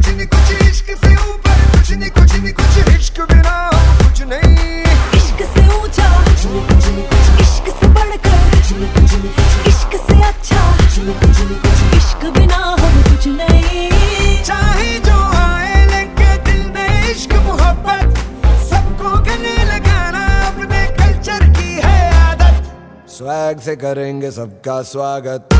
कुछ नहीं कुछ इश्क से ऊपर कुछ नहीं कुछ नहीं कुछ इश्क बिना कुछ नहीं। इश्क से ऊँचा इश्क से बढ़कर इश्क से अच्छा कुछ नहीं कुछ नहीं कुछ इश्क बिना हम कुछ नहीं। चाहे जो आए लेके दिल में इश्क मोहब्बत सबको गले लगाना अपने कल्चर की है आदत। स्वैग से करेंगे सबका स्वागत।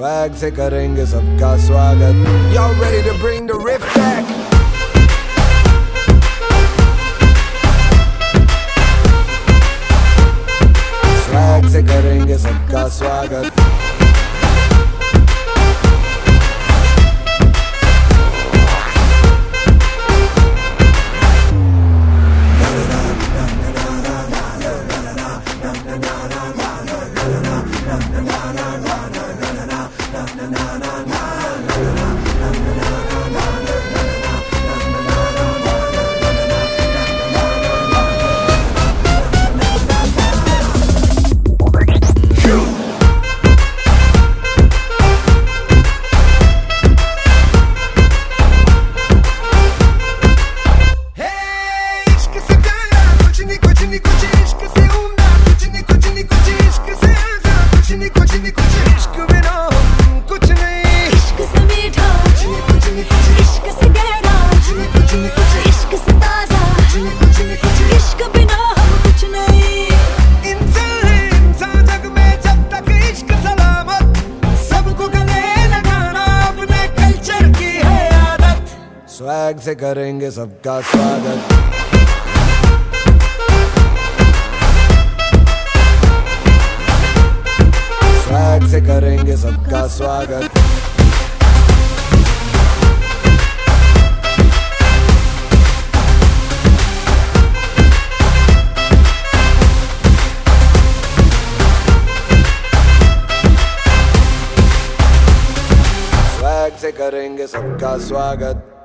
स्वैग से करेंगे सबका स्वागत Y'all ready to bring the riff back? Swag से करेंगे सबका स्वागत से गहरा से ताज़ा कुछ तक सलामत सबको गले लगाना अपने कल्चर की है स्वैग से करेंगे सबका स्वागत। स्वैग से करेंगे सबका स्वागत। से करेंगे सबका स्वागत।